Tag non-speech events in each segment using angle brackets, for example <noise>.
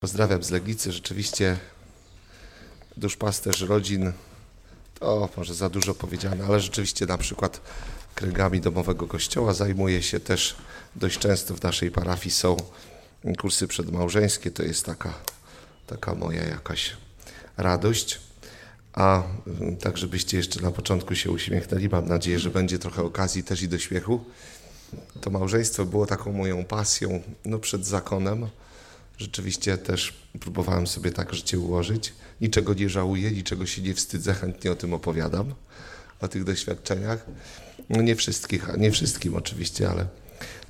Pozdrawiam z Leglicy. Rzeczywiście duszpasterz rodzin to może za dużo powiedziane, ale rzeczywiście na przykład kręgami domowego kościoła zajmuje się też dość często w naszej parafii są kursy przedmałżeńskie. To jest taka, taka moja jakaś radość. A mm, tak, żebyście jeszcze na początku się uśmiechnęli, mam nadzieję, że będzie trochę okazji też i do śmiechu. To małżeństwo było taką moją pasją no, przed zakonem Rzeczywiście też próbowałem sobie tak życie ułożyć. Niczego nie żałuję, niczego się nie wstydzę, chętnie o tym opowiadam, o tych doświadczeniach. No nie wszystkich, nie wszystkim oczywiście, ale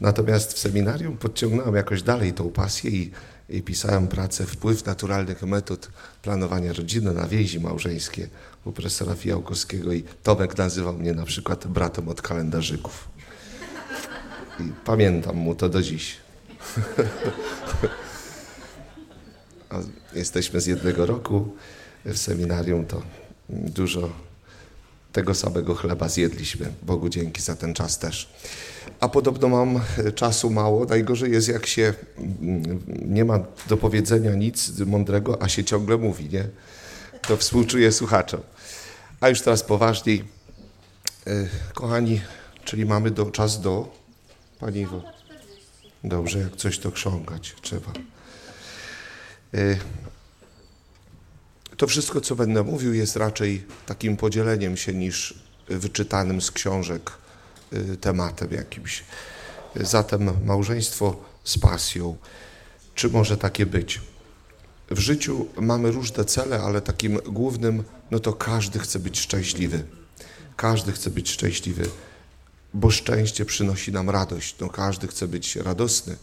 natomiast w seminarium podciągnąłem jakoś dalej tą pasję i, i pisałem pracę Wpływ naturalnych metod planowania rodziny na więzi małżeńskie u profesora Fijałkowskiego i Tomek nazywał mnie na przykład bratem od kalendarzyków. I pamiętam mu to do dziś. <laughs> jesteśmy z jednego roku w seminarium, to dużo tego samego chleba zjedliśmy. Bogu dzięki za ten czas też. A podobno mam czasu mało. Najgorzej jest, jak się mm, nie ma do powiedzenia nic mądrego, a się ciągle mówi, nie? To współczuję słuchaczom. A już teraz poważniej. E, kochani, czyli mamy do, czas do... Pani Iwo. Dobrze, jak coś to krząkać trzeba. E, to wszystko, co będę mówił, jest raczej takim podzieleniem się niż wyczytanym z książek e, tematem jakimś. Zatem małżeństwo z pasją. Czy może takie być? W życiu mamy różne cele, ale takim głównym, no to każdy chce być szczęśliwy. Każdy chce być szczęśliwy, bo szczęście przynosi nam radość. No każdy chce być radosny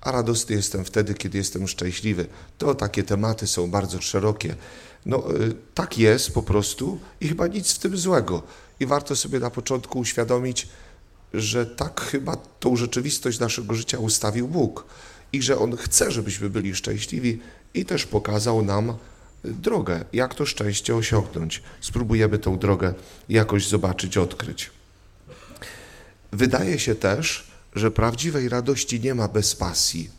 a radosny jestem wtedy, kiedy jestem szczęśliwy. To takie tematy są bardzo szerokie. No y, tak jest po prostu i chyba nic w tym złego. I warto sobie na początku uświadomić, że tak chyba tą rzeczywistość naszego życia ustawił Bóg i że On chce, żebyśmy byli szczęśliwi i też pokazał nam drogę, jak to szczęście osiągnąć. Spróbujemy tą drogę jakoś zobaczyć, odkryć. Wydaje się też, że prawdziwej radości nie ma bez pasji.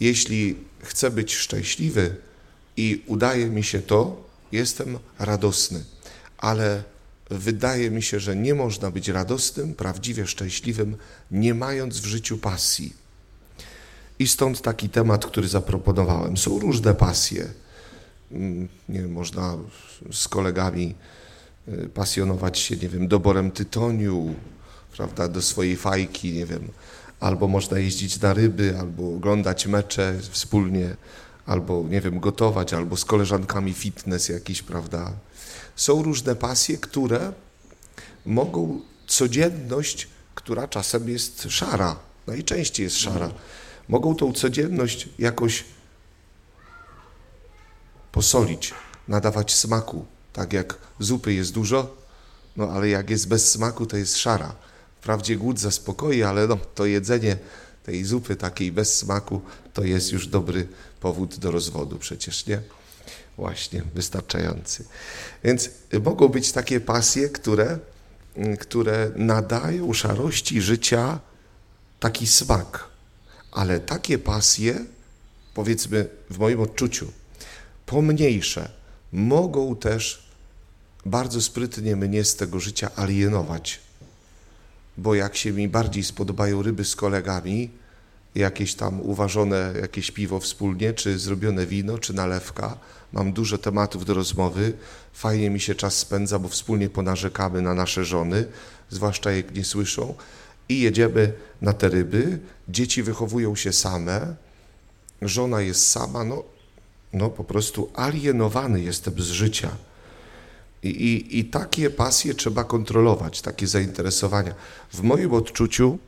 Jeśli chcę być szczęśliwy i udaje mi się to, jestem radosny, ale wydaje mi się, że nie można być radosnym, prawdziwie szczęśliwym, nie mając w życiu pasji. I stąd taki temat, który zaproponowałem. Są różne pasje. Mm, nie wiem, można z kolegami y, pasjonować się, nie wiem, doborem tytoniu, prawda, do swojej fajki, nie wiem, albo można jeździć na ryby, albo oglądać mecze wspólnie, albo, nie wiem, gotować, albo z koleżankami fitness jakiś, prawda. Są różne pasje, które mogą codzienność, która czasem jest szara, najczęściej jest szara, mogą tą codzienność jakoś posolić, nadawać smaku. Tak jak zupy jest dużo, no ale jak jest bez smaku, to jest szara. Wprawdzie głód zaspokoi, ale no, to jedzenie tej zupy takiej bez smaku to jest już dobry powód do rozwodu przecież, nie? Właśnie, wystarczający. Więc mogą być takie pasje, które, które nadają szarości życia taki smak. Ale takie pasje, powiedzmy w moim odczuciu, pomniejsze, mogą też bardzo sprytnie mnie z tego życia alienować bo jak się mi bardziej spodobają ryby z kolegami, jakieś tam uważone jakieś piwo wspólnie, czy zrobione wino, czy nalewka, mam dużo tematów do rozmowy, fajnie mi się czas spędza, bo wspólnie ponarzekamy na nasze żony, zwłaszcza jak nie słyszą, i jedziemy na te ryby, dzieci wychowują się same, żona jest sama, no, no po prostu alienowany jestem z życia. I, i, I takie pasje trzeba kontrolować, takie zainteresowania. W moim odczuciu,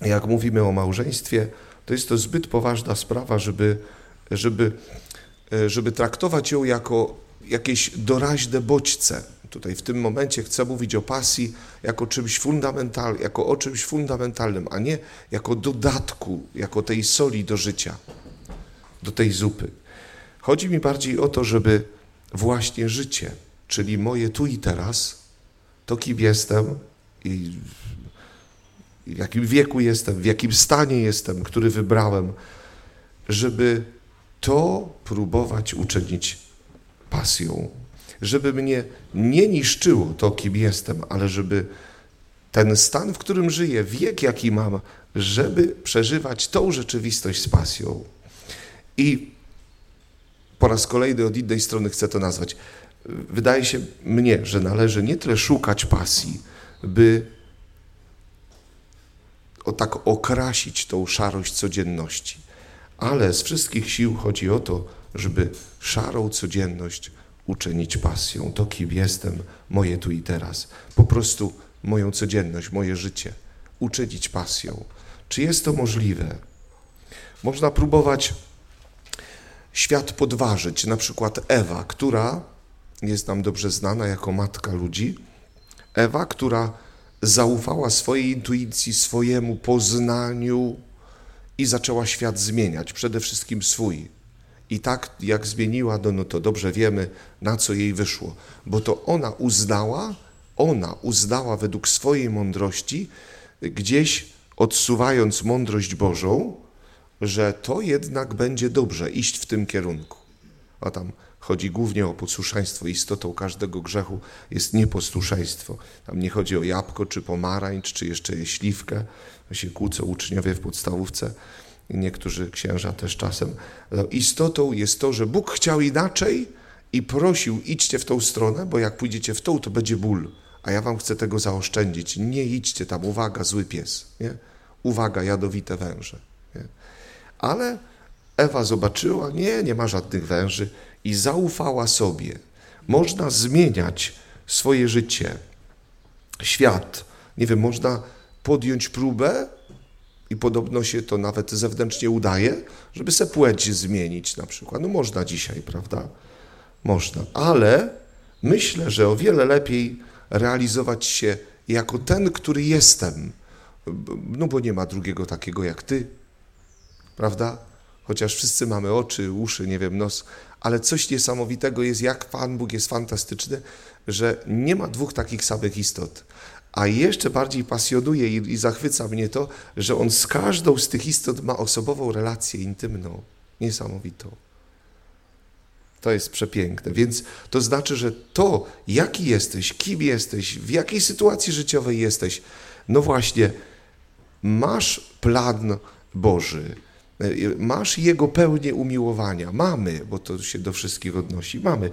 jak mówimy o małżeństwie, to jest to zbyt poważna sprawa, żeby, żeby, e, żeby traktować ją jako jakieś doraźne bodźce. Tutaj w tym momencie chcę mówić o pasji jako czymś fundamentalnym, jako o czymś fundamentalnym, a nie jako dodatku, jako tej soli do życia, do tej zupy. Chodzi mi bardziej o to, żeby właśnie życie, czyli moje tu i teraz, to kim jestem i w jakim wieku jestem, w jakim stanie jestem, który wybrałem, żeby to próbować uczynić pasją. Żeby mnie nie niszczyło to, kim jestem, ale żeby ten stan, w którym żyję, wiek, jaki mam, żeby przeżywać tą rzeczywistość z pasją. I po raz kolejny od innej strony chcę to nazwać. Wydaje się mnie, że należy nie tyle szukać pasji, by o tak okrasić tą szarość codzienności, ale z wszystkich sił chodzi o to, żeby szarą codzienność uczynić pasją. To, kim jestem, moje tu i teraz. Po prostu moją codzienność, moje życie uczynić pasją. Czy jest to możliwe? Można próbować świat podważyć. Na przykład Ewa, która jest nam dobrze znana jako matka ludzi. Ewa, która zaufała swojej intuicji, swojemu poznaniu i zaczęła świat zmieniać, przede wszystkim swój. I tak jak zmieniła, no, no to dobrze wiemy, na co jej wyszło, bo to ona uznała, ona uznała według swojej mądrości, gdzieś odsuwając mądrość Bożą, że to jednak będzie dobrze iść w tym kierunku. A tam chodzi głównie o posłuszeństwo. Istotą każdego grzechu jest nieposłuszeństwo. Tam nie chodzi o jabłko, czy pomarańcz, czy jeszcze śliwkę. Się kłócą uczniowie w podstawówce i niektórzy księża też czasem. No, istotą jest to, że Bóg chciał inaczej i prosił, idźcie w tą stronę, bo jak pójdziecie w tą, to będzie ból. A ja wam chcę tego zaoszczędzić. Nie idźcie tam, uwaga, zły pies. Nie? Uwaga, jadowite węże. Nie? Ale Ewa zobaczyła, nie, nie ma żadnych węży i zaufała sobie. Można zmieniać swoje życie, świat. Nie wiem, można podjąć próbę i podobno się to nawet zewnętrznie udaje, żeby se płeć zmienić na przykład. No można dzisiaj, prawda? Można, ale myślę, że o wiele lepiej realizować się jako ten, który jestem, no bo nie ma drugiego takiego jak ty, prawda? Chociaż wszyscy mamy oczy, uszy, nie wiem, nos, ale coś niesamowitego jest, jak Pan Bóg jest fantastyczny, że nie ma dwóch takich samych istot. A jeszcze bardziej pasjonuje i, zachwyca mnie to, że On z każdą z tych istot ma osobową relację intymną, niesamowitą. To jest przepiękne. Więc to znaczy, że to, jaki jesteś, kim jesteś, w jakiej sytuacji życiowej jesteś, no właśnie, masz plan Boży, masz Jego pełnię umiłowania. Mamy, bo to się do wszystkich odnosi, mamy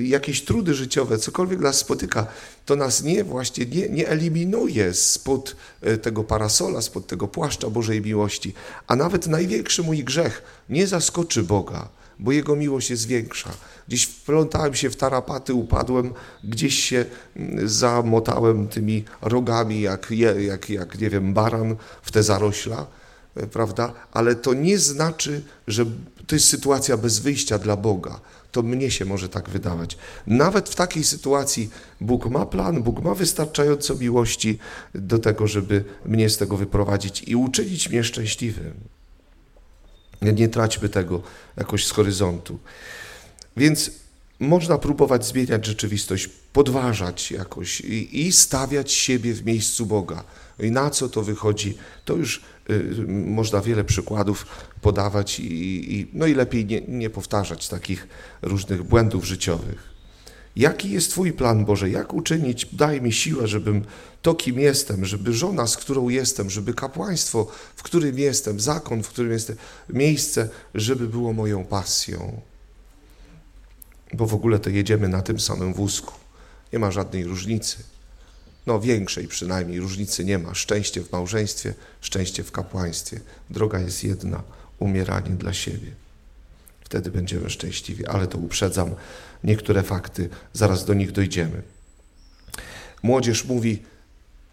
jakieś trudy życiowe, cokolwiek nas spotyka, to nas nie właśnie nie, nie eliminuje spod e, tego parasola, spod tego płaszcza Bożej miłości, a nawet największy mój grzech nie zaskoczy Boga bo Jego miłość jest większa. Gdzieś wplątałem się w tarapaty, upadłem, gdzieś się mm, zamotałem tymi rogami, jak, jak, jak nie wiem, baran w te zarośla, e, prawda? Ale to nie znaczy, że to jest sytuacja bez wyjścia dla Boga. To mnie się może tak wydawać. Nawet w takiej sytuacji Bóg ma plan, Bóg ma wystarczająco miłości do tego, żeby mnie z tego wyprowadzić i uczynić mnie szczęśliwym. Nie traćmy tego jakoś z horyzontu. Więc można próbować zmieniać rzeczywistość, podważać jakoś i, i stawiać siebie w miejscu Boga. I na co to wychodzi, to już można wiele przykładów podawać i, i, no i lepiej nie, nie powtarzać takich różnych błędów życiowych. Jaki jest Twój plan, Boże? Jak uczynić? Daj mi siłę, żebym to, kim jestem, żeby żona, z którą jestem, żeby kapłaństwo, w którym jestem, zakon, w którym jestem, miejsce, żeby było moją pasją. Bo w ogóle to jedziemy na tym samym wózku. Nie ma żadnej różnicy. No, większej przynajmniej różnicy nie ma. Szczęście w małżeństwie, szczęście w kapłaństwie. Droga jest jedna umieranie dla siebie wtedy będziemy szczęśliwi. Ale to uprzedzam niektóre fakty, zaraz do nich dojdziemy. Młodzież mówi,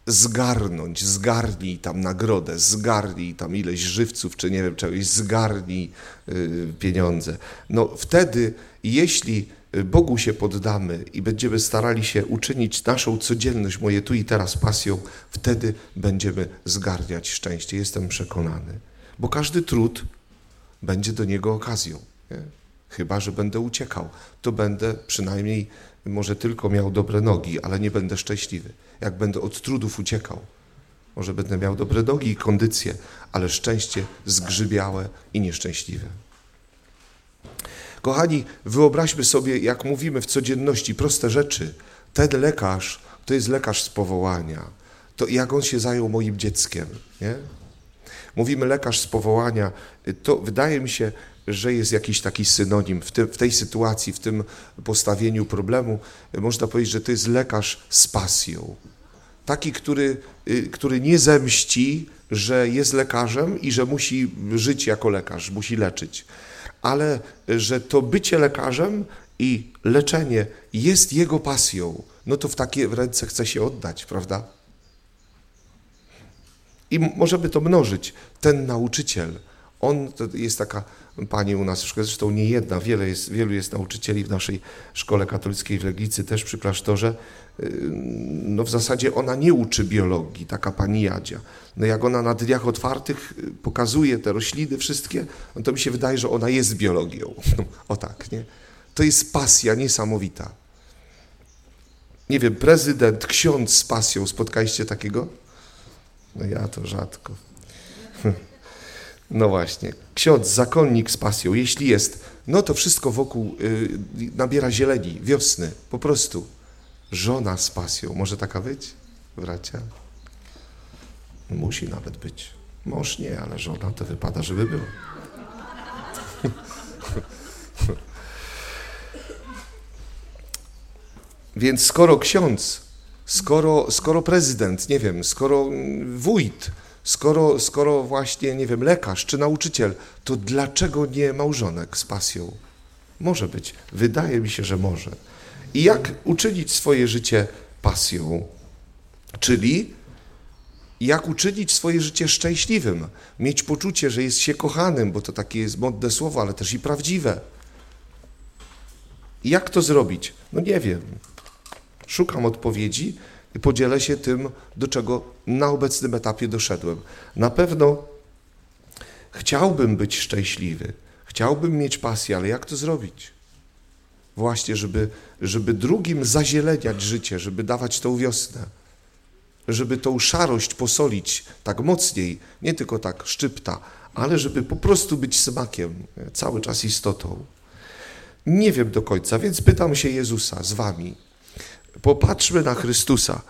zgarnąć, zgarnij tam nagrodę, zgarnij tam ileś żywców, czy nie wiem czegoś, zgarnij y, pieniądze. No wtedy, jeśli Bogu się poddamy i będziemy starali się uczynić naszą codzienność, moje tu i teraz pasją, wtedy będziemy zgarniać szczęście. Jestem przekonany. Bo każdy trud będzie do niego okazją. Nie? Chyba, że będę uciekał, to będę przynajmniej może tylko miał dobre nogi, ale nie będę szczęśliwy. Jak będę od trudów uciekał, może będę miał dobre nogi i kondycję, ale szczęście zgrzybiałe i nieszczęśliwe. Kochani, wyobraźmy sobie, jak mówimy w codzienności proste rzeczy. Ten lekarz to jest lekarz z powołania. To jak on się zajął moim dzieckiem, nie? Mówimy lekarz z powołania, to wydaje mi się, że jest jakiś taki synonim w, w tej sytuacji, w tym postawieniu problemu. Można powiedzieć, że to jest lekarz z pasją. Taki, który, y, który nie zemści, że jest lekarzem i że musi żyć jako lekarz, musi leczyć, ale że to bycie lekarzem i leczenie jest jego pasją, no to w takie ręce chce się oddać, prawda? I możemy to mnożyć. Ten nauczyciel, on jest taka pani u nas w szkole, zresztą nie jedna, wiele jest, wielu jest nauczycieli w naszej szkole katolickiej w Leglicy, też przy klasztorze. No w zasadzie ona nie uczy biologii, taka pani Jadzia. No jak ona na dniach otwartych pokazuje te rośliny wszystkie, no to mi się wydaje, że ona jest biologią. <laughs> o tak, nie? To jest pasja niesamowita. Nie wiem, prezydent, ksiądz z pasją, spotkaliście takiego? No ja to rzadko. <laughs> No właśnie, ksiądz, zakonnik z pasją, jeśli jest, no to wszystko wokół y, nabiera zieleni, wiosny, po prostu. Żona z pasją, może taka być, bracia? Musi nawet być. Mąż nie, ale żona to wypada, żeby było. <laughs> Więc skoro ksiądz, skoro, skoro prezydent, nie wiem, skoro wójt, skoro, skoro właśnie, nie wiem, lekarz czy nauczyciel, to dlaczego nie małżonek z pasją? Może być. Wydaje mi się, że może. I jak uczynić swoje życie pasją? Czyli jak uczynić swoje życie szczęśliwym, mieć poczucie, że jest się kochanym, bo to takie jest modne słowo, ale też i prawdziwe. Jak to zrobić? No nie wiem. Szukam odpowiedzi podzielę się tym, do czego na obecnym etapie doszedłem. Na pewno chciałbym być szczęśliwy, chciałbym mieć pasję, ale jak to zrobić? Właśnie, żeby, żeby drugim zazieleniać życie, żeby dawać tą wiosnę, żeby tą szarość posolić tak mocniej, nie tylko tak szczypta, ale żeby po prostu być smakiem, cały czas istotą. Nie wiem do końca, więc pytam się Jezusa z wami. Popatrzmy na Chrystusa.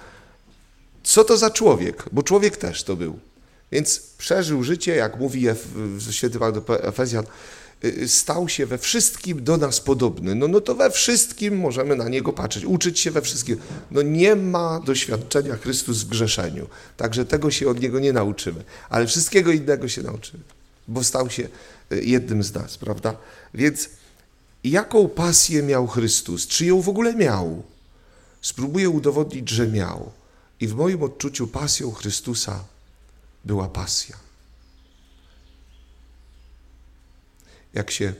Co to za człowiek? Bo człowiek też to był. Więc przeżył życie, jak mówi święty Paweł do Efezjan, y, y, stał się we wszystkim do nas podobny. No, no to we wszystkim możemy na Niego patrzeć, uczyć się we wszystkim. No nie ma doświadczenia Chrystus w grzeszeniu, także tego się od Niego nie nauczymy, ale wszystkiego innego się nauczymy, bo stał się y, jednym z nas, prawda? Więc jaką pasję miał Chrystus? Czy ją w ogóle miał? Spróbuję udowodnić, że miał. I w moim odczuciu pasją Chrystusa była pasja. Jak się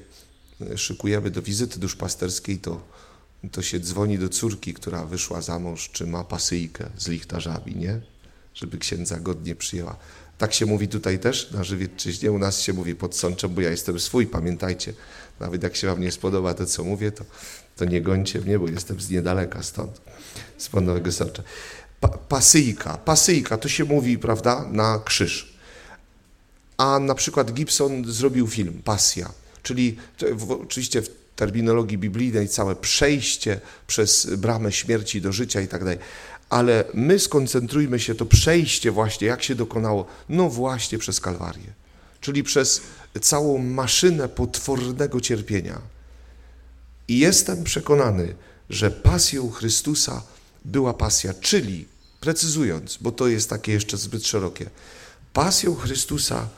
e, szykujemy do wizyty duszpasterskiej, to, to się dzwoni do córki, która wyszła za mąż, czy ma pasyjkę z lichtarzami, nie? Żeby księdza godnie przyjęła. Tak się mówi tutaj też na Żywiecczyźnie. U nas się mówi pod sączem, bo ja jestem swój, pamiętajcie. Nawet jak się wam nie spodoba to, co mówię, to, to nie gońcie mnie, bo jestem z niedaleka stąd, z Nowego Sącza. Pa, pasyjka, pasyjka, to się mówi, prawda, na krzyż. A na przykład Gibson zrobił film Pasja, czyli w, oczywiście w terminologii biblijnej całe przejście przez bramę śmierci do życia i tak dalej. Ale my skoncentrujmy się, to przejście właśnie, jak się dokonało, no właśnie przez Kalwarię, czyli przez całą maszynę potwornego cierpienia. I jestem przekonany, że pasją Chrystusa była pasja, czyli, precyzując, bo to jest takie jeszcze zbyt szerokie, pasją Chrystusa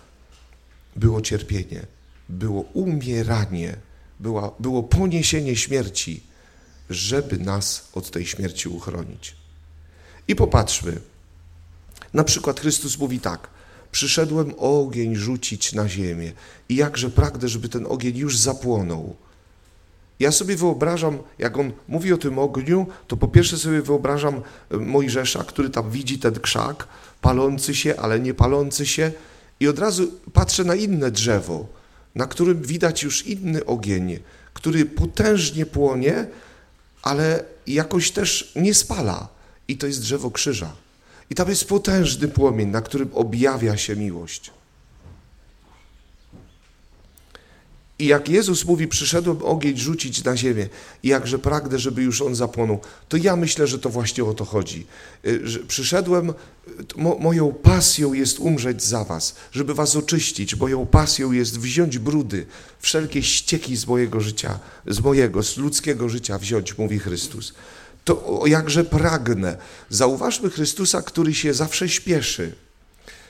było cierpienie, było umieranie, była, było poniesienie śmierci, żeby nas od tej śmierci uchronić. I popatrzmy. Na przykład Chrystus mówi tak: Przyszedłem ogień rzucić na ziemię, i jakże pragnę, żeby ten ogień już zapłonął. Ja sobie wyobrażam, jak on mówi o tym ogniu, to po pierwsze sobie wyobrażam e, Mojżesza, który tam widzi ten krzak, palący się, ale nie palący się, i od razu patrzę na inne drzewo, na którym widać już inny ogień, który potężnie płonie, ale jakoś też nie spala. I to jest drzewo krzyża. I tam jest potężny płomień, na którym objawia się miłość. I jak Jezus mówi, przyszedłem ogień rzucić na ziemię i jakże pragnę, żeby już on zapłonął, to ja myślę, że to właśnie o to chodzi. Y, że przyszedłem, mo, moją pasją jest umrzeć za was, żeby was oczyścić, moją pasją jest wziąć brudy, wszelkie ścieki z mojego życia, z mojego, z ludzkiego życia wziąć, mówi Chrystus. To jakże pragnę. Zauważmy Chrystusa, który się zawsze śpieszy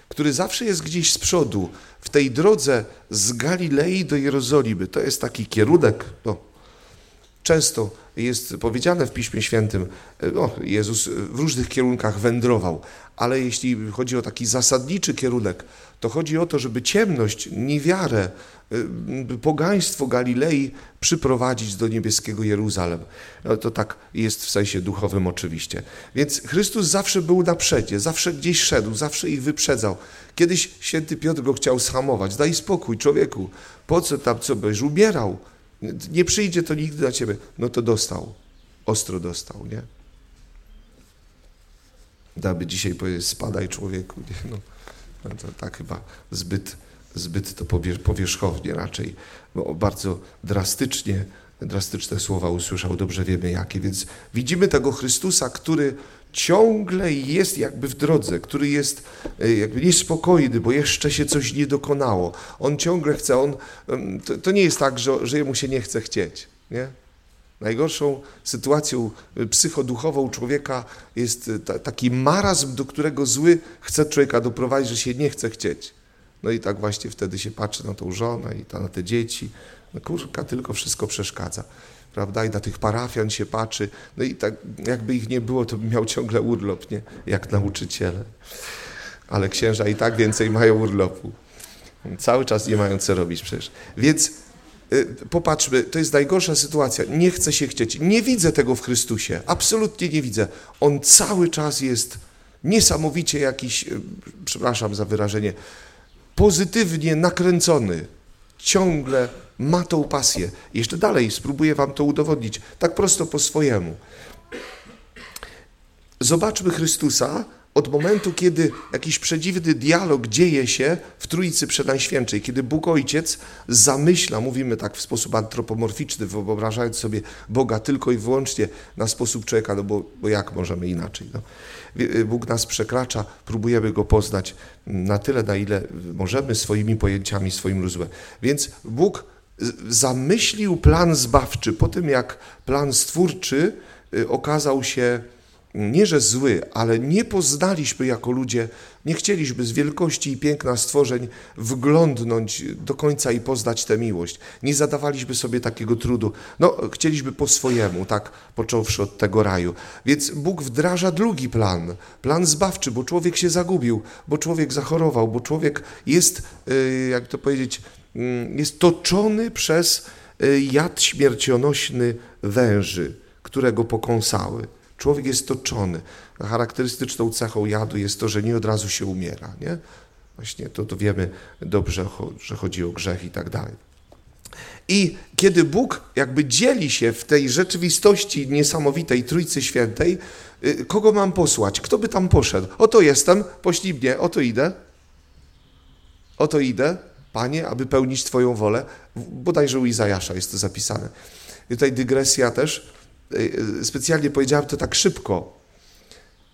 który zawsze jest gdzieś z przodu, w tej drodze z Galilei do Jerozolimy. To jest taki kierunek, no, często jest powiedziane w Piśmie Świętym, no, Jezus w różnych kierunkach wędrował, ale jeśli chodzi o taki zasadniczy kierunek, to chodzi o to, żeby ciemność, niewiarę, pogaństwo Galilei przyprowadzić do niebieskiego Jeruzalem. No to tak jest w sensie duchowym oczywiście. Więc Chrystus zawsze był na przedzie, zawsze gdzieś szedł, zawsze ich wyprzedzał. Kiedyś święty Piotr go chciał schamować. Daj spokój, człowieku, po co tam, co byś umierał? Nie przyjdzie to nigdy na ciebie. No to dostał, ostro dostał, nie? Daby dzisiaj powiedzieć, spadaj człowieku, nie? No. No to tak chyba zbyt, zbyt to powierzchownie raczej, bo bardzo drastycznie, drastyczne słowa usłyszał, dobrze wiemy jakie. Więc widzimy tego Chrystusa, który ciągle jest jakby w drodze, który jest e, jakby niespokojny, bo jeszcze się coś nie dokonało. On ciągle chce, on, to, to nie jest tak, że, że jemu się nie chce chcieć, nie? Najgorszą sytuacją y, psychoduchową człowieka jest y, taki marazm, do którego zły chce człowieka doprowadzić, że się nie chce chcieć. No i tak właśnie wtedy się patrzy na tą żonę i na te dzieci. No kurka, tylko wszystko przeszkadza. Prawda? I na tych parafian się patrzy. No i tak jakby ich nie było, to by miał ciągle urlop, nie? Jak nauczyciele. Ale księża i tak więcej mają urlopu. Cały czas nie mają co robić przecież. Więc Y, popatrzmy, to jest najgorsza sytuacja. Nie chcę się chcieć. Nie widzę tego w Chrystusie. Absolutnie nie widzę. On cały czas jest niesamowicie jakiś, y, przepraszam za wyrażenie, pozytywnie nakręcony. Ciągle ma tą pasję. Jeszcze dalej spróbuję wam to udowodnić. Tak prosto po swojemu. Zobaczmy Chrystusa, od momentu, kiedy jakiś przedziwny dialog dzieje się w Trójcy Przenajświętszej, kiedy Bóg Ojciec zamyśla, mówimy tak w sposób antropomorficzny, wyobrażając sobie Boga tylko i wyłącznie na sposób człowieka, no bo, bo jak możemy inaczej? No. Bóg nas przekracza, próbujemy Go poznać na tyle, na ile możemy swoimi pojęciami, swoim rozumem. Więc Bóg zamyślił plan zbawczy po tym, jak plan stwórczy y, okazał się nie że zły, ale nie poznaliśmy jako ludzie, nie chcieliśmy z wielkości i piękna stworzeń wglądnąć do końca i poznać tę miłość. Nie zadawaliśmy sobie takiego trudu. No, chcieliśmy po swojemu, tak, począwszy od tego raju. Więc Bóg wdraża drugi plan, plan zbawczy, bo człowiek się zagubił, bo człowiek zachorował, bo człowiek jest, y, jak to powiedzieć, mm, jest toczony przez y, jad śmiercionośny węży, które go pokąsały. Człowiek jest toczony. Charakterystyczną cechą jadu jest to, że nie od razu się umiera. Nie? Właśnie to, to wiemy dobrze, że chodzi o grzech i tak dalej. I kiedy Bóg jakby dzieli się w tej rzeczywistości niesamowitej Trójcy Świętej, y, kogo mam posłać? Kto by tam poszedł? Oto jestem, poślij mnie, oto idę. Oto idę, Panie, aby pełnić Twoją wolę. Bodajże u Izajasza jest to zapisane. I tutaj dygresja też. Y, specjalnie powiedziałem to tak szybko,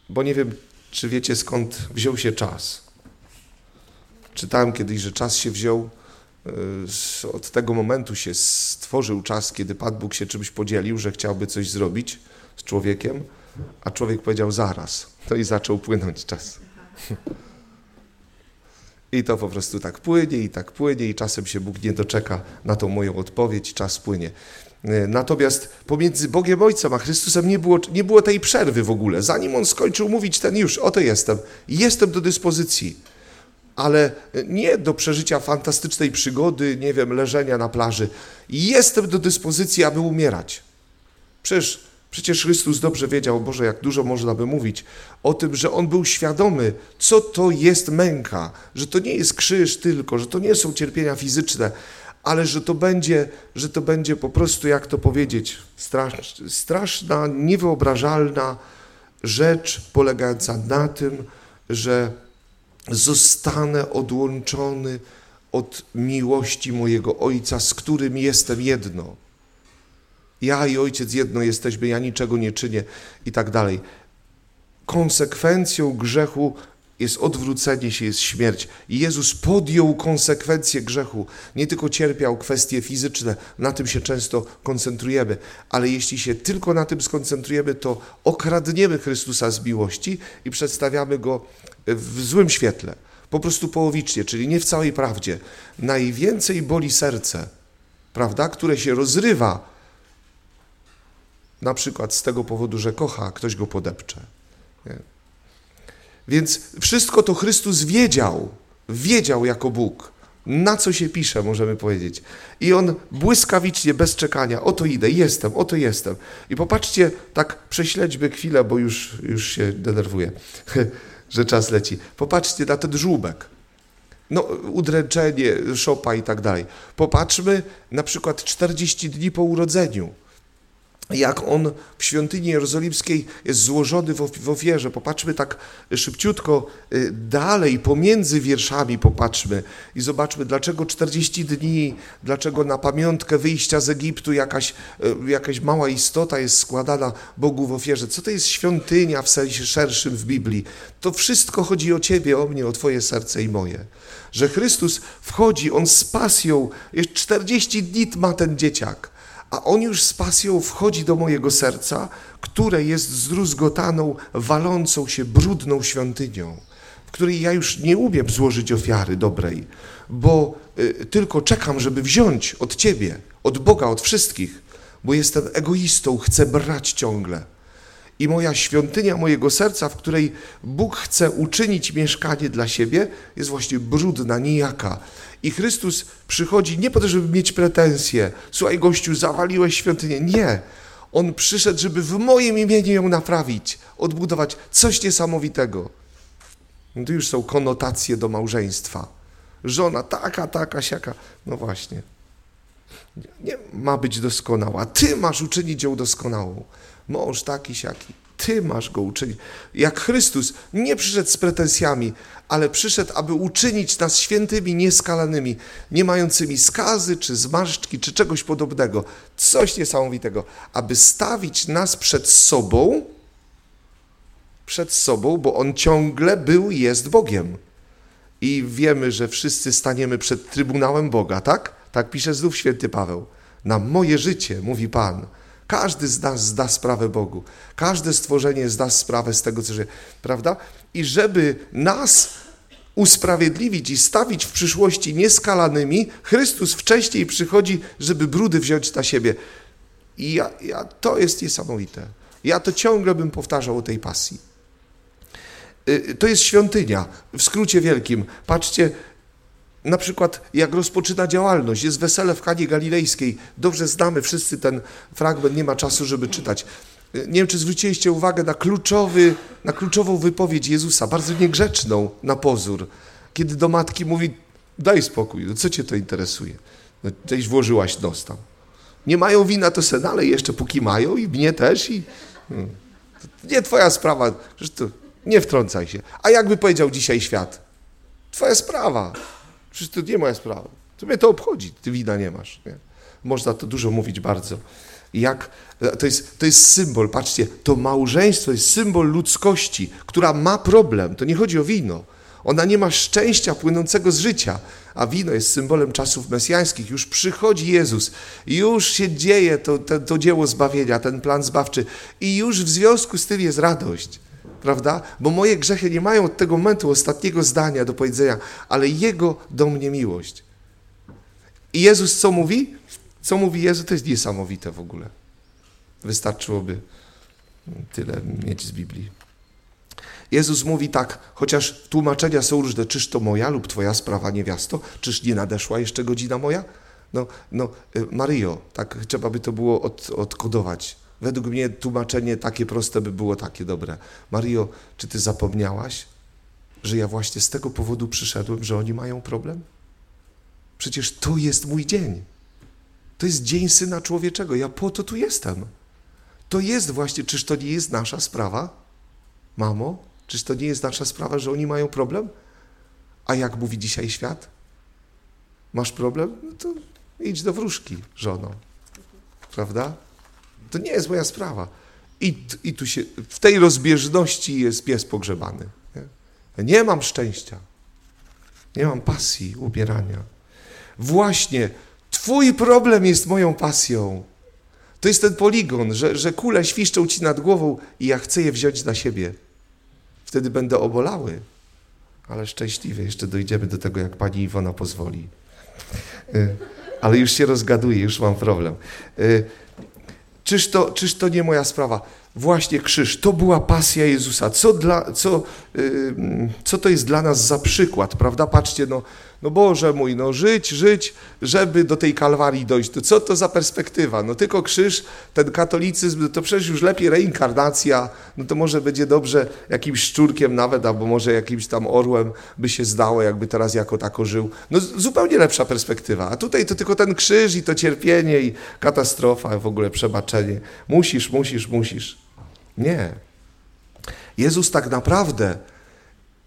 bo nie wiem, czy wiecie skąd wziął się czas. Czytałem kiedyś, że czas się wziął, y, od tego momentu się stworzył czas, kiedy Pan Bóg się czymś podzielił, że chciałby coś zrobić z człowiekiem, a człowiek powiedział zaraz. To i zaczął płynąć czas. I to po prostu tak płynie i tak płynie i czasem się Bóg nie doczeka na tą moją odpowiedź, czas płynie. E, natomiast pomiędzy Bogiem Ojcem a Chrystusem nie było, nie było tej przerwy w ogóle. Zanim on skończył mówić, ten już, oto jestem, jestem do dyspozycji. Ale nie do przeżycia fantastycznej przygody, nie wiem, leżenia na plaży. Jestem do dyspozycji, aby umierać. Przecież, przecież Chrystus dobrze wiedział, Boże, jak dużo można by mówić o tym, że On był świadomy, co to jest męka, że to nie jest krzyż tylko, że to nie są cierpienia fizyczne, ale że to będzie, że to będzie po prostu, jak to powiedzieć, strasz, straszna, niewyobrażalna rzecz polegająca na tym, że zostanę odłączony od miłości mojego Ojca, z którym jestem jedno. Ja i Ojciec jedno jesteśmy, ja niczego nie czynię i tak dalej. Konsekwencją grzechu jest odwrócenie się, jest śmierć. I Jezus podjął konsekwencje grzechu. Nie tylko cierpiał kwestie fizyczne, na tym się często koncentrujemy, ale jeśli się tylko na tym skoncentrujemy, to okradniemy Chrystusa z miłości i przedstawiamy Go w złym świetle. Po prostu połowicznie, czyli nie w całej prawdzie. Najwięcej boli serce, prawda, które się rozrywa na przykład z tego powodu, że kocha, a ktoś go podepcze. Nie? Więc wszystko to Chrystus wiedział, wiedział jako Bóg, na co się pisze, możemy powiedzieć. I on błyskawicznie, bez czekania, oto idę, jestem, oto jestem. I popatrzcie, tak prześledźmy chwilę, bo już, już się denerwuję, <laughs> że czas leci. Popatrzcie na ten żółbek. No, udręczenie, szopa i tak dalej. Popatrzmy na przykład 40 dni po urodzeniu jak on w świątyni jerozolimskiej jest złożony w ofierze. Popatrzmy tak szybciutko y, dalej, pomiędzy wierszami popatrzmy i zobaczmy, dlaczego 40 dni, dlaczego na pamiątkę wyjścia z Egiptu jakaś, y, jakaś mała istota jest składana Bogu w ofierze. Co to jest świątynia w sensie szerszym w Biblii? To wszystko chodzi o Ciebie, o mnie, o Twoje serce i moje. Że Chrystus wchodzi, On z pasją, jest 40 dni ma ten dzieciak a On już z pasją wchodzi do mojego serca, które jest zdruzgotaną, walącą się, brudną świątynią, w której ja już nie umiem złożyć ofiary dobrej, bo y, tylko czekam, żeby wziąć od Ciebie, od Boga, od wszystkich, bo jestem egoistą, chcę brać ciągle. I moja świątynia mojego serca, w której Bóg chce uczynić mieszkanie dla siebie, jest właśnie brudna, nijaka. I Chrystus przychodzi nie po to, żeby mieć pretensje. Słuchaj, gościu, zawaliłeś świątynię. Nie. On przyszedł, żeby w moim imieniu ją naprawić, odbudować coś niesamowitego. No tu już są konotacje do małżeństwa. Żona taka, taka, siaka. No właśnie. Nie ma być doskonała. Ty masz uczynić ją doskonałą. Mąż taki, siaki. Ty masz go uczynić. Jak Chrystus nie przyszedł z pretensjami, ale przyszedł, aby uczynić nas świętymi, nieskalanymi, nie mającymi skazy, czy zmarszczki, czy czegoś podobnego. Coś niesamowitego. Aby stawić nas przed sobą, przed sobą, bo On ciągle był i jest Bogiem. I wiemy, że wszyscy staniemy przed Trybunałem Boga, tak? Tak pisze znów święty Paweł. Na moje życie, mówi Pan każdy z nas zda sprawę Bogu. Każde stworzenie zda sprawę z tego, co żyje. Prawda? I żeby nas usprawiedliwić i stawić w przyszłości nieskalanymi, Chrystus wcześniej przychodzi, żeby brudy wziąć na siebie. I ja, ja, to jest niesamowite. Ja to ciągle bym powtarzał o tej pasji. Y, to jest świątynia, w skrócie wielkim. Patrzcie, na przykład jak rozpoczyna działalność, jest wesele w Kanie Galilejskiej. Dobrze znamy wszyscy ten fragment, nie ma czasu, żeby czytać. Nie wiem, czy zwróciliście uwagę na, kluczowy, na kluczową wypowiedź Jezusa, bardzo niegrzeczną na pozór, kiedy do matki mówi, daj spokój, no co cię to interesuje? No, włożyłaś nos tam. Nie mają wina, to se dalej jeszcze póki mają i mnie też i... Hmm. nie twoja sprawa, nie wtrącaj się. A jakby powiedział dzisiaj świat? Twoja sprawa. Przecież to nie moja sprawa. To mnie to obchodzi, ty wina nie masz. Nie? Można to dużo mówić bardzo. Jak, to, jest, to jest symbol, patrzcie, to małżeństwo jest symbol ludzkości, która ma problem. To nie chodzi o wino. Ona nie ma szczęścia płynącego z życia, a wino jest symbolem czasów mesjańskich. Już przychodzi Jezus, już się dzieje to, to, to dzieło zbawienia, ten plan zbawczy i już w związku z tym jest radość prawda? Bo moje grzechy nie mają od tego momentu ostatniego zdania do powiedzenia, ale Jego do mnie miłość. I Jezus co mówi? Co mówi Jezus? To jest niesamowite w ogóle. Wystarczyłoby tyle mieć z Biblii. Jezus mówi tak, chociaż tłumaczenia są różne, czyż to moja lub twoja sprawa, niewiasto? Czyż nie nadeszła jeszcze godzina moja? No, no y, Maryjo, tak trzeba by to było od, odkodować. Według mnie tłumaczenie takie proste by było takie dobre. Mario, czy ty zapomniałaś, że ja właśnie z tego powodu przyszedłem, że oni mają problem? Przecież to jest mój dzień. To jest dzień Syna Człowieczego. Ja po to tu jestem. To jest właśnie, czyż to nie jest nasza sprawa? Mamo, czyż to nie jest nasza sprawa, że oni mają problem? A jak mówi dzisiaj świat? Masz problem? No to idź do wróżki, żono. Prawda? To nie jest moja sprawa. I, I tu się, w tej rozbieżności jest pies pogrzebany. Nie? nie mam szczęścia. Nie mam pasji ubierania. Właśnie, Twój problem jest moją pasją. To jest ten poligon, że, że kule świszczą ci nad głową i ja chcę je wziąć na siebie. Wtedy będę obolały, ale szczęśliwy. Jeszcze dojdziemy do tego, jak pani Iwona pozwoli. Y, ale już się rozgaduję, już mam problem. Czyż to, czyż to nie moja sprawa? Właśnie krzyż, to była pasja Jezusa. Co, dla, co, y, co to jest dla nas za przykład, prawda? Patrzcie, no, no Boże mój, no żyć, żyć, żeby do tej Kalwarii dojść. To co to za perspektywa? No tylko krzyż, ten katolicyzm, to przecież już lepiej reinkarnacja, no to może będzie dobrze jakimś szczurkiem nawet, albo może jakimś tam orłem by się zdało, jakby teraz jako tako żył. No zupełnie lepsza perspektywa. A tutaj to tylko ten krzyż i to cierpienie i katastrofa, w ogóle przebaczenie. Musisz, musisz, musisz. Nie. Jezus tak naprawdę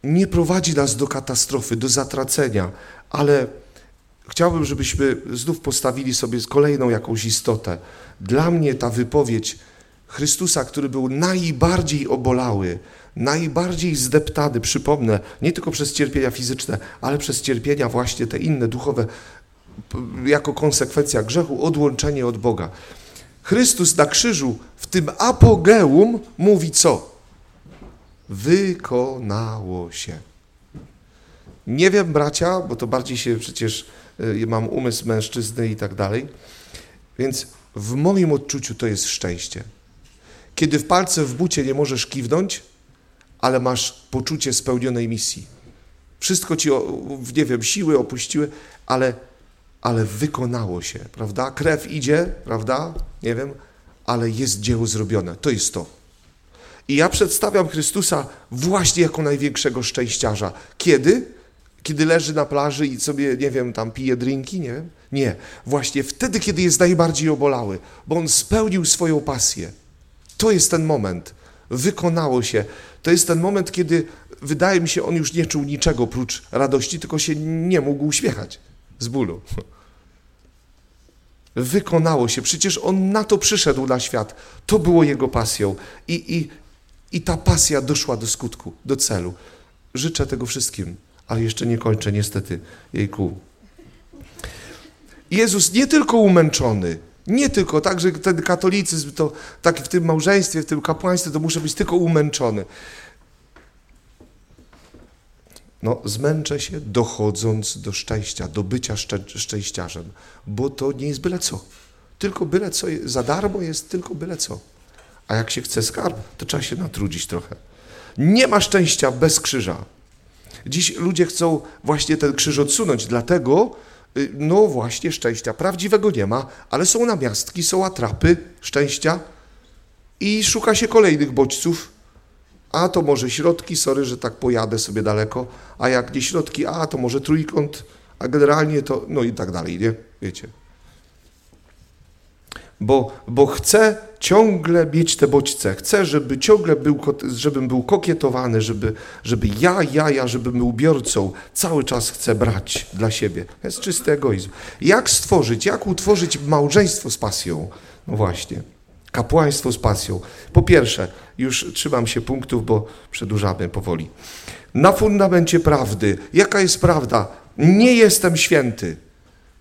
nie prowadzi nas do katastrofy, do zatracenia, ale chciałbym, żebyśmy znów postawili sobie kolejną jakąś istotę. Dla mnie ta wypowiedź Chrystusa, który był najbardziej obolały, najbardziej zdeptany, przypomnę, nie tylko przez cierpienia fizyczne, ale przez cierpienia właśnie te inne, duchowe, jako konsekwencja grzechu, odłączenie od Boga. Chrystus na krzyżu w tym apogeum mówi co? Wykonało się. Nie wiem, bracia, bo to bardziej się przecież y, mam umysł mężczyzny i tak dalej. Więc w moim odczuciu to jest szczęście. Kiedy w palce w bucie nie możesz kiwnąć, ale masz poczucie spełnionej misji. Wszystko ci, nie wiem, siły opuściły, ale, ale wykonało się, prawda? Krew idzie, prawda? Nie wiem, ale jest dzieło zrobione. To jest to. I ja przedstawiam Chrystusa właśnie jako największego szczęściarza. Kiedy? Kiedy leży na plaży i sobie, nie wiem, tam pije drinki, nie wiem? Nie. Właśnie wtedy, kiedy jest najbardziej obolały, bo on spełnił swoją pasję. To jest ten moment. Wykonało się. To jest ten moment, kiedy wydaje mi się, on już nie czuł niczego prócz radości, tylko się nie mógł uśmiechać z bólu. <laughs> Wykonało się. Przecież on na to przyszedł na świat. To było jego pasją. I, i, i ta pasja doszła do skutku, do celu. Życzę tego wszystkim, ale jeszcze nie kończę, niestety, jejku. Jezus nie tylko umęczony, nie tylko tak, że ten katolicyzm, to tak w tym małżeństwie, w tym kapłaństwie, to muszę być tylko umęczony. No, zmęczę się dochodząc do szczęścia, do bycia szczę szczęściarzem, bo to nie jest byle co. Tylko byle co, za darmo jest tylko byle co. A jak się chce skarb, to trzeba się natrudzić trochę. Nie ma szczęścia bez krzyża. Dziś ludzie chcą właśnie ten krzyż odsunąć, dlatego y, no właśnie szczęścia prawdziwego nie ma, ale są namiastki, są atrapy szczęścia i szuka się kolejnych bodźców. A to może środki, sorry, że tak pojadę sobie daleko, a jak nie środki, a to może trójkąt, a generalnie to, no i tak dalej, nie? Wiecie bo, bo chcę ciągle mieć te bodźce, chcę, żeby ciągle był, żebym był kokietowany, żeby, żeby ja, ja, ja, żebym był biorcą, cały czas chcę brać dla siebie. To jest czysty egoizm. Jak stworzyć, jak utworzyć małżeństwo z pasją? No właśnie, kapłaństwo z pasją. Po pierwsze, już trzymam się punktów, bo przedłużamy powoli. Na fundamencie prawdy. Jaka jest prawda? Nie jestem święty.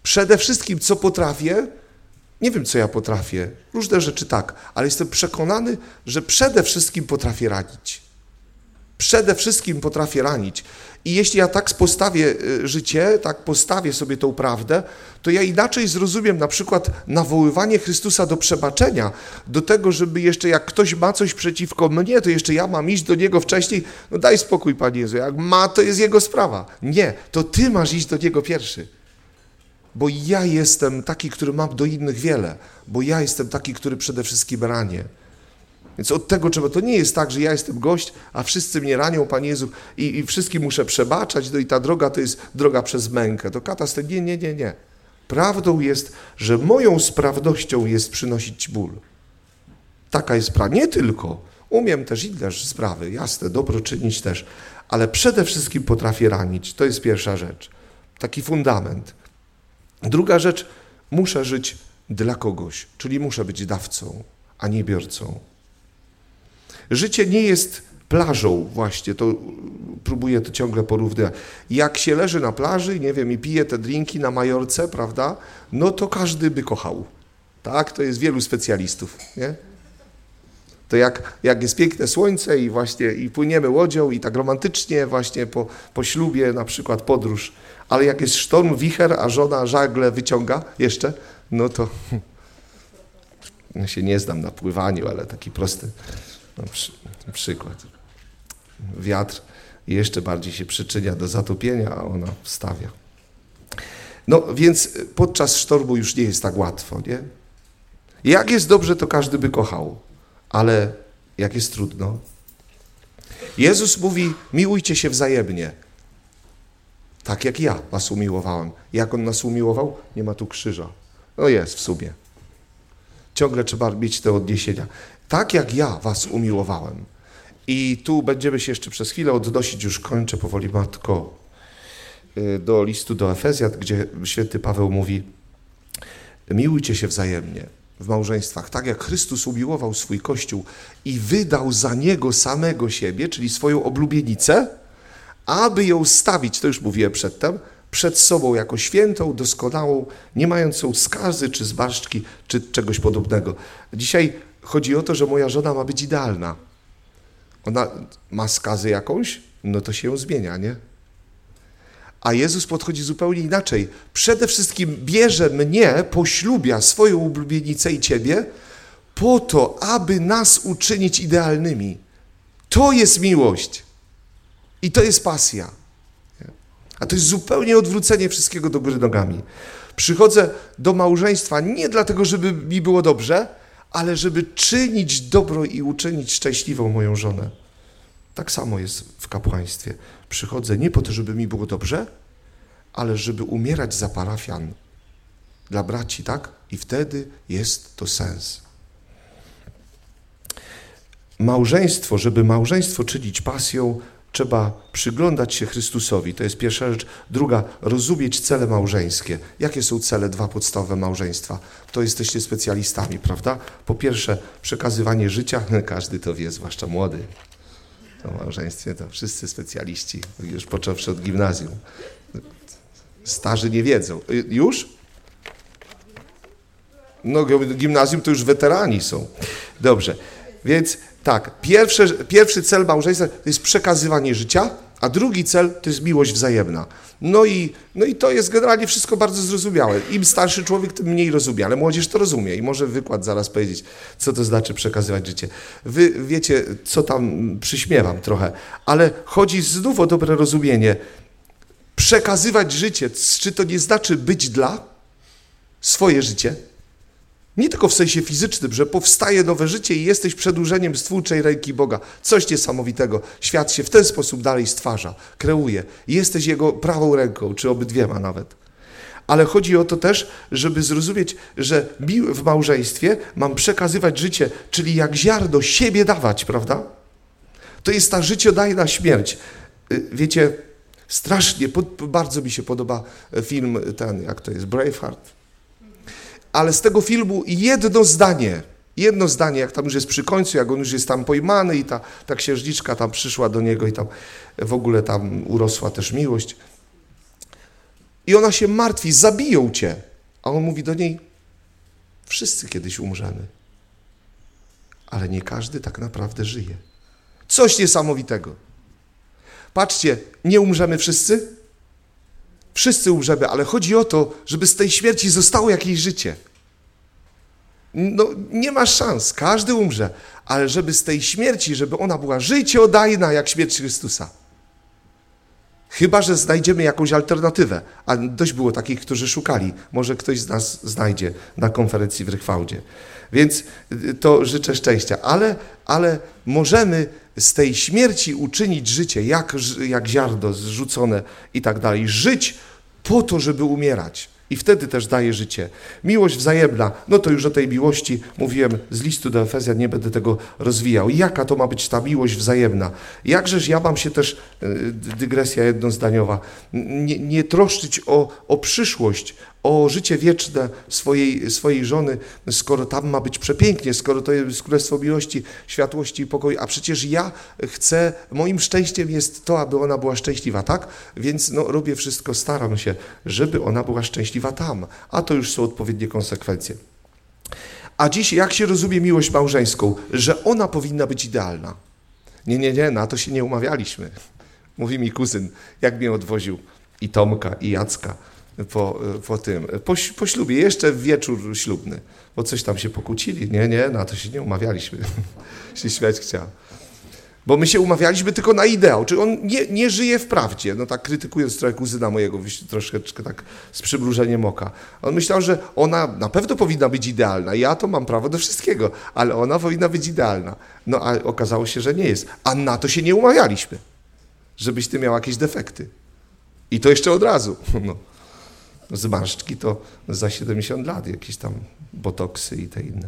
Przede wszystkim, co potrafię, nie wiem, co ja potrafię, różne rzeczy tak, ale jestem przekonany, że przede wszystkim potrafię ranić. Przede wszystkim potrafię ranić. I jeśli ja tak postawię y, życie, tak postawię sobie tą prawdę, to ja inaczej zrozumiem na przykład nawoływanie Chrystusa do przebaczenia, do tego, żeby jeszcze jak ktoś ma coś przeciwko mnie, to jeszcze ja mam iść do Niego wcześniej. No daj spokój, Panie Jezu, jak ma, to jest Jego sprawa. Nie, to Ty masz iść do Niego pierwszy bo ja jestem taki, który mam do innych wiele, bo ja jestem taki, który przede wszystkim ranię. Więc od tego trzeba, to nie jest tak, że ja jestem gość, a wszyscy mnie ranią, Panie Jezu, i, i wszystkim muszę przebaczać, no i ta droga to jest droga przez mękę. To katastrofa. Nie, nie, nie, nie. Prawdą jest, że moją sprawnością jest przynosić ból. Taka jest prawda. Nie tylko. Umiem też inne sprawy, jasne, dobro czynić też, ale przede wszystkim potrafię ranić. To jest pierwsza rzecz. Taki fundament. Druga rzecz, muszę żyć dla kogoś, czyli muszę być dawcą, a nie biorcą. Życie nie jest plażą właśnie, to próbuję to ciągle porównywać. Jak się leży na plaży, nie wiem, i pije te drinki na Majorce, prawda, no to każdy by kochał. Tak, to jest wielu specjalistów, nie? To jak, jak jest piękne słońce i właśnie i płyniemy łodzią i tak romantycznie właśnie po, po ślubie na przykład podróż, ale jak jest sztorm, wicher, a żona żagle wyciąga jeszcze, no to ja <laughs> się nie znam na pływaniu, ale taki prosty no, przy, przykład. Wiatr jeszcze bardziej się przyczynia do zatopienia, a ona wstawia. No więc podczas sztormu już nie jest tak łatwo, nie? Jak jest dobrze, to każdy by kochał, ale jak jest trudno? Jezus mówi: miłujcie się wzajemnie. Tak jak ja was umiłowałem. Jak on nas umiłował? Nie ma tu krzyża. No jest w sumie. Ciągle trzeba mieć te odniesienia. Tak jak ja was umiłowałem. I tu będziemy się jeszcze przez chwilę odnosić, już kończę powoli, matko, y, do listu do Efezjan, gdzie święty Paweł mówi: Miłujcie się wzajemnie w małżeństwach, tak jak Chrystus umiłował swój Kościół i wydał za niego samego siebie, czyli swoją oblubienicę, aby ją stawić, to już mówiłem przedtem, przed sobą jako świętą, doskonałą, nie mającą skazy czy zmarszczki, czy czegoś podobnego. Dzisiaj chodzi o to, że moja żona ma być idealna. Ona ma skazę jakąś, no to się ją zmienia, nie? A Jezus podchodzi zupełnie inaczej. Przede wszystkim bierze mnie, poślubia swoją ulubienicę i ciebie, po to, aby nas uczynić idealnymi. To jest miłość. I to jest pasja. A to jest zupełnie odwrócenie wszystkiego do góry nogami. Przychodzę do małżeństwa nie dlatego, żeby mi było dobrze, ale żeby czynić dobro i uczynić szczęśliwą moją żonę. Tak samo jest w kapłaństwie. Przychodzę nie po to, żeby mi było dobrze, ale żeby umierać za parafian dla braci, tak? I wtedy jest to sens. Małżeństwo, żeby małżeństwo czynić pasją, trzeba przyglądać się Chrystusowi. To jest pierwsza rzecz. Druga, rozumieć cele małżeńskie. Jakie są cele dwa podstawowe małżeństwa? To jesteście specjalistami, prawda? Po pierwsze, przekazywanie życia. <laughs> Każdy to wie, zwłaszcza młody. To małżeństwie to wszyscy specjaliści, już począwszy od gimnazjum. Starzy nie wiedzą. Już? No, gimnazjum to już weterani są. Dobrze. Więc tak, pierwszy, pierwszy cel małżeństwa to jest przekazywanie życia, a drugi cel to jest miłość wzajemna. No i, no i to jest generalnie wszystko bardzo zrozumiałe. Im starszy człowiek, tym mniej rozumie, ale młodzież to rozumie i może wykład zaraz powiedzieć, co to znaczy przekazywać życie. Wy wiecie, co tam przyśmiewam trochę, ale chodzi znów o dobre rozumienie. Przekazywać życie, czy to nie znaczy być dla swoje życie? Nie tylko w sensie fizycznym, że powstaje nowe życie i jesteś przedłużeniem stwórczej ręki Boga. Coś niesamowitego. Świat się w ten sposób dalej stwarza, kreuje. Jesteś Jego prawą ręką, czy obydwiema nawet. Ale chodzi o to też, żeby zrozumieć, że w małżeństwie mam przekazywać życie, czyli jak ziarno siebie dawać, prawda? To jest ta życiodajna śmierć. Y, wiecie, strasznie, bardzo mi się podoba film ten, jak to jest, Braveheart ale z tego filmu jedno zdanie, jedno zdanie, jak tam już jest przy końcu, jak on już jest tam pojmany i ta, ta księżniczka tam przyszła do niego i tam w ogóle tam urosła też miłość. I ona się martwi, zabiją cię. A on mówi do niej, wszyscy kiedyś umrzemy. Ale nie każdy tak naprawdę żyje. Coś niesamowitego. Patrzcie, nie umrzemy wszyscy? Wszyscy umrzemy, ale chodzi o to, żeby z tej śmierci zostało jakieś życie. No, nie ma szans, każdy umrze, ale żeby z tej śmierci, żeby ona była życiodajna jak śmierć Chrystusa. Chyba, że znajdziemy jakąś alternatywę, a dość było takich, którzy szukali. Może ktoś z nas znajdzie na konferencji w Rychwałdzie. Więc y, to życzę szczęścia. Ale, ale możemy z tej śmierci uczynić życie, jak, jak ziarno zrzucone i tak dalej. Żyć po to, żeby umierać. I wtedy też daje życie. Miłość wzajemna, no to już o tej miłości mówiłem z listu do Efezjan, nie będę tego rozwijał. Jaka to ma być ta miłość wzajemna? Jakżeż ja mam się też, e, dygresja jednozdaniowa, nie, nie troszczyć o, o przyszłość, o życie wieczne swojej, swojej żony, skoro tam ma być przepięknie, skoro to jest królestwo miłości, światłości i pokoju, a przecież ja chcę, moim szczęściem jest to, aby ona była szczęśliwa, tak? Więc no, robię wszystko, staram się, żeby ona była szczęśliwa tam, a to już są odpowiednie konsekwencje. A dziś jak się rozumie miłość małżeńską? Że ona powinna być idealna. Nie, nie, nie, na to się nie umawialiśmy. Mówi mi kuzyn, jak mnie odwoził i Tomka, i Jacka po, po tym, po, po ślubie, jeszcze wieczór ślubny, bo coś tam się pokłócili. Nie, nie, na to się nie umawialiśmy. <laughs> się śmiać chciał. Bo my się umawialiśmy tylko na ideał, czy on nie, nie żyje w prawdzie. No tak krytykując trochę kuzyna mojego, troszeczkę tak z przymrużeniem oka. On myślał, że ona na pewno powinna być idealna. Ja to mam prawo do wszystkiego, ale ona powinna być idealna. No a okazało się, że nie jest. A na to się nie umawialiśmy, żebyś ty miał jakieś defekty. I to jeszcze od razu. <laughs> No. Zmarszczki to za 70 lat, jakieś tam botoksy i te inne.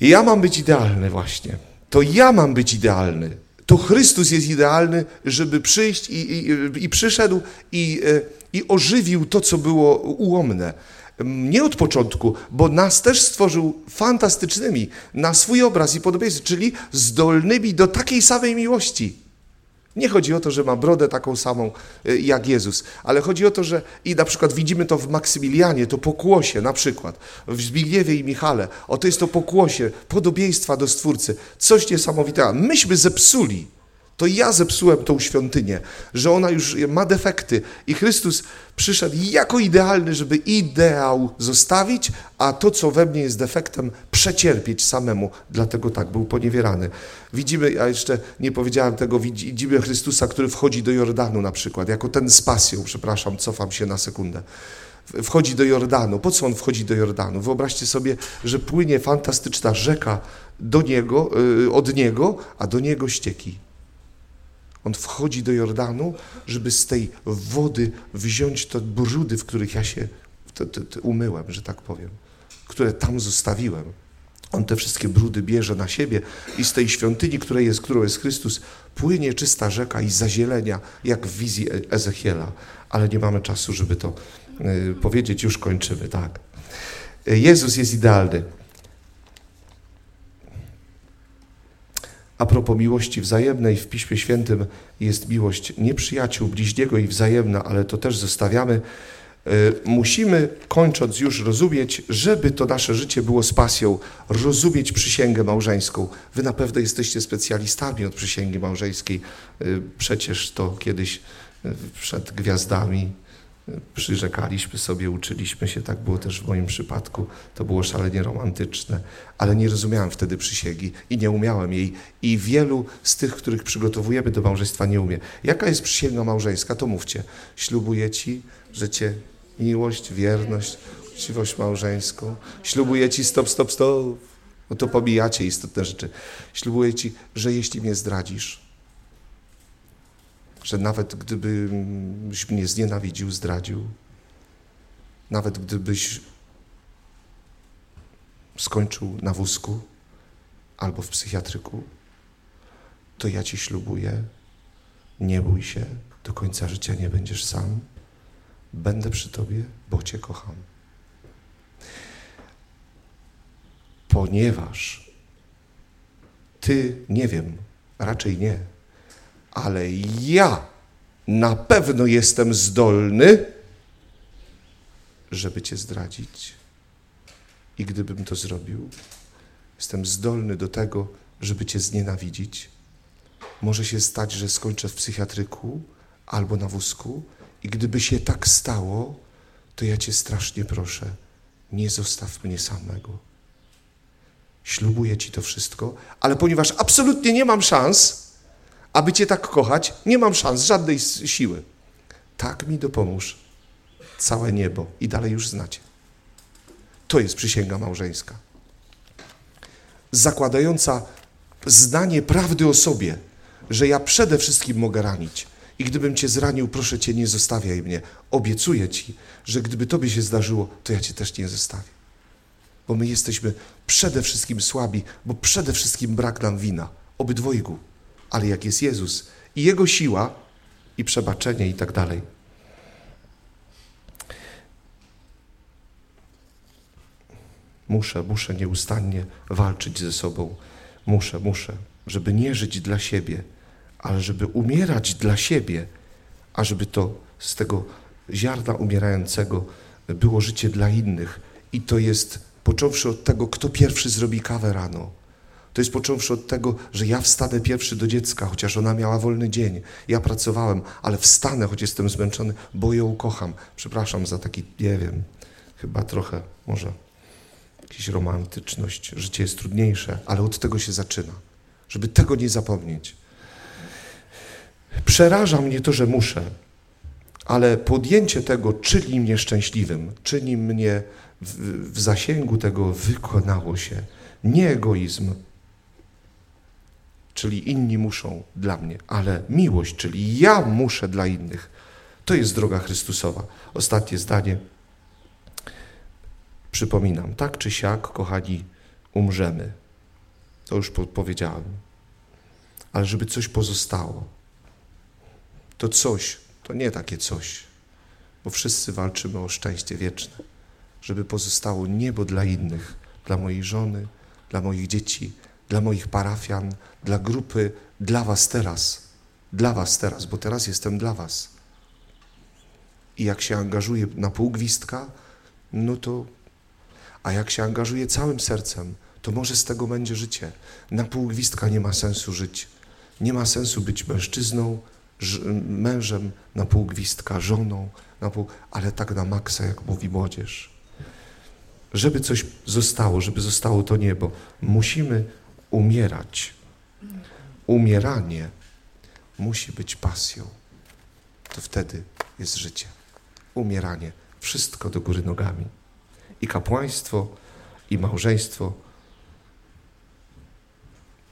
I ja mam być idealny właśnie to ja mam być idealny. To Chrystus jest idealny, żeby przyjść i, i, i przyszedł i, e, i ożywił to, co było ułomne. Nie od początku, bo nas też stworzył fantastycznymi na swój obraz i podobieństwo, czyli zdolnymi do takiej samej miłości. Nie chodzi o to, że ma brodę taką samą y, jak Jezus, ale chodzi o to, że i na przykład widzimy to w Maksymilianie, to pokłosie na przykład, w Zbigniewie i Michale, o to jest to pokłosie, podobieństwa do Stwórcy, coś niesamowitego. Myśmy zepsuli to ja zepsułem tą świątynię, że ona już ma defekty i Chrystus przyszedł jako idealny, żeby ideał zostawić, a to, co we mnie jest defektem, przecierpieć samemu. Dlatego tak był poniewierany. Widzimy, ja jeszcze nie powiedziałem tego, widzimy Chrystusa, który wchodzi do Jordanu na przykład, jako ten z pasją, przepraszam, cofam się na sekundę wchodzi do Jordanu. Po co on wchodzi do Jordanu? Wyobraźcie sobie, że płynie fantastyczna rzeka do niego, y, od niego, a do niego ścieki. On wchodzi do Jordanu, żeby z tej wody wziąć te brudy, w których ja się te, te, te umyłem, że tak powiem, które tam zostawiłem. On te wszystkie brudy bierze na siebie i z tej świątyni, której jest, którą jest Chrystus, płynie czysta rzeka i zazielenia, jak w wizji e- Ezechiela. Ale nie mamy czasu, żeby to y, powiedzieć, już kończymy, tak. Jezus jest idealny. A propos miłości wzajemnej, w Piśmie Świętym jest miłość nieprzyjaciół, bliźniego i wzajemna, ale to też zostawiamy. E, musimy, kończąc już, rozumieć, żeby to nasze życie było z pasją, rozumieć przysięgę małżeńską. Wy na pewno jesteście specjalistami od przysięgi małżeńskiej. E, przecież to kiedyś e, przed gwiazdami przyrzekaliśmy sobie, uczyliśmy się, tak było też w moim przypadku. To było szalenie romantyczne, ale nie rozumiałem wtedy przysięgi i nie umiałem jej. I wielu z tych, których przygotowujemy do małżeństwa, nie umie. Jaka jest przysięga małżeńska? To mówcie. Ślubuję ci, że cię miłość, wierność, uczciwość małżeńską. Ślubuję ci, stop, stop, stop. No to pobijacie istotne rzeczy. Ślubuję ci, że jeśli mnie zdradzisz, że nawet gdybyś mnie znienawidził, zdradził, nawet gdybyś skończył na wózku albo w psychiatryku, to ja ci ślubuję, nie bój się, do końca życia nie będziesz sam. Będę przy tobie, bo cię kocham. Ponieważ ty, nie wiem, raczej nie, ale ja na pewno jestem zdolny, żeby Cię zdradzić. I gdybym to zrobił, jestem zdolny do tego, żeby Cię znienawidzić. Może się stać, że skończę w psychiatryku albo na wózku, i gdyby się tak stało, to ja Cię strasznie proszę, nie zostaw mnie samego. Ślubuję Ci to wszystko, ale ponieważ absolutnie nie mam szans, aby Cię tak kochać, nie mam szans, żadnej siły. Tak mi dopomóż całe niebo i dalej już znacie. To jest przysięga małżeńska. Zakładająca znanie prawdy o sobie, że ja przede wszystkim mogę ranić. I gdybym Cię zranił, proszę Cię, nie zostawiaj mnie. Obiecuję Ci, że gdyby Tobie się zdarzyło, to ja Cię też nie zostawię. Bo my jesteśmy przede wszystkim słabi, bo przede wszystkim brak nam wina. Obydwojgu ale jak jest Jezus i Jego siła i przebaczenie i tak dalej. Muszę, muszę nieustannie walczyć ze sobą. Muszę, muszę, żeby nie żyć dla siebie, ale żeby umierać dla siebie, a żeby to z tego ziarna umierającego było życie dla innych. I to jest począwszy od tego, kto pierwszy zrobi kawę rano. To jest począwszy od tego, że ja wstanę pierwszy do dziecka, chociaż ona miała wolny dzień. Ja pracowałem, ale wstanę, choć jestem zmęczony, bo ją kocham. Przepraszam za taki, nie wiem, chyba trochę, może jakaś romantyczność. Życie jest trudniejsze, ale od tego się zaczyna. Żeby tego nie zapomnieć. Przeraża mnie to, że muszę, ale podjęcie tego czyni mnie szczęśliwym, czyni mnie w, w zasięgu tego wykonało się. Nie egoizm, czyli inni muszą dla mnie, ale miłość, czyli ja muszę dla innych. To jest droga Chrystusowa. Ostatnie zdanie. Przypominam, tak czy siak, kochani, umrzemy. To już powiedziałem. Ale żeby coś pozostało, to coś, to nie takie coś, bo wszyscy walczymy o szczęście wieczne, żeby pozostało niebo dla innych, dla mojej żony, dla moich dzieci, dla moich parafian, dla grupy, dla Was teraz, dla Was teraz, bo teraz jestem dla Was. I jak się angażuję na pół gwizdka, no to, a jak się angażuję całym sercem, to może z tego będzie życie. Na pół gwizdka nie ma sensu żyć. Nie ma sensu być mężczyzną, mężem na pół gwizdka, żoną na pół, ale tak na maksa, jak mówi młodzież. Żeby coś zostało, żeby zostało to niebo, musimy umierać. Umieranie musi być pasją. To wtedy jest życie. Umieranie. Wszystko do góry nogami. I kapłaństwo, i małżeństwo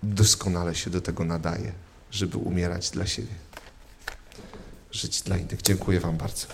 doskonale się do tego nadaje, żeby umierać dla siebie, żyć dla innych. Dziękuję Wam bardzo.